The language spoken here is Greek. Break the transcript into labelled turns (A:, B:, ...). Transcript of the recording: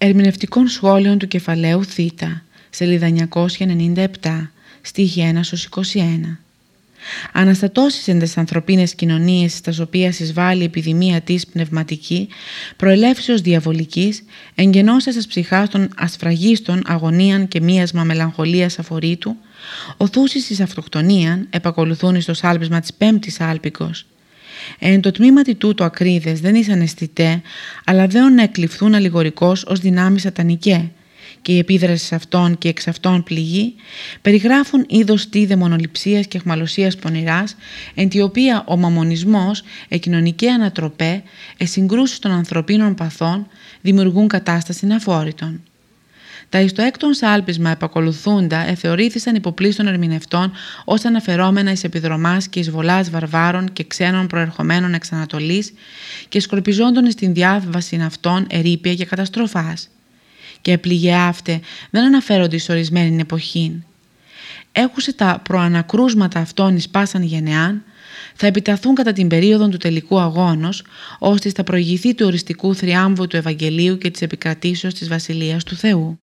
A: Ερμηνευτικών σχόλων του κεφαλαίου Θ, σελίδα 997, στίχη 1 21. Αναστατώσεις εν τες ανθρωπίνες κοινωνίες στα οποία εισβάλλει η επιδημία της πνευματική, προελεύσεως διαβολικής, εγγενώσας τας ψυχάς των ασφραγίστων αγωνίαν και μίασμα μελαγχολίας αφορήτου, οθούσεις εις αυτοκτονίαν, επακολουθούν εις το σάλπισμα της πέμπτης άλπικος, Εν το τμήμα τούτο ακρίδες δεν ήσαν αισθητέ, αλλά δεν να εκλειφθούν αλληγορικώς ως δυνάμεις σατανικέ, και η επίδραση αυτών και εξ αυτών πληγή, περιγράφουν είδος τη δαιμονοληψίας και αχμαλωσίας πονηράς, εν τη οποία ο μαμονισμός, εκοινωνική ανατροπέ, εσυγκρούσεις των ανθρωπίνων παθών, δημιουργούν κατάσταση αφόρητων. Τα εις το έκτον σάλπισμα επακολουθούντα εθεωρήθησαν υποπλήστων ερμηνευτών ως αναφερόμενα εις επιδρομάς και εις βολάς βαρβάρων και ξένων προερχομένων εξ Ανατολής και σκορπιζόντων στην διάβαση αυτών ερήπια και καταστροφάς. Και πληγέ αύτε δεν αναφέρονται εις ορισμένη εποχήν. Έχουσε τα προανακρούσματα αυτών εις πάσαν γενεάν, θα επιταθούν κατά την περίοδο του τελικού αγώνος, ώστε θα προηγηθεί του οριστικού θριάμβου του Ευαγγελίου και της επικρατήσεως της Βασιλείας του Θεού.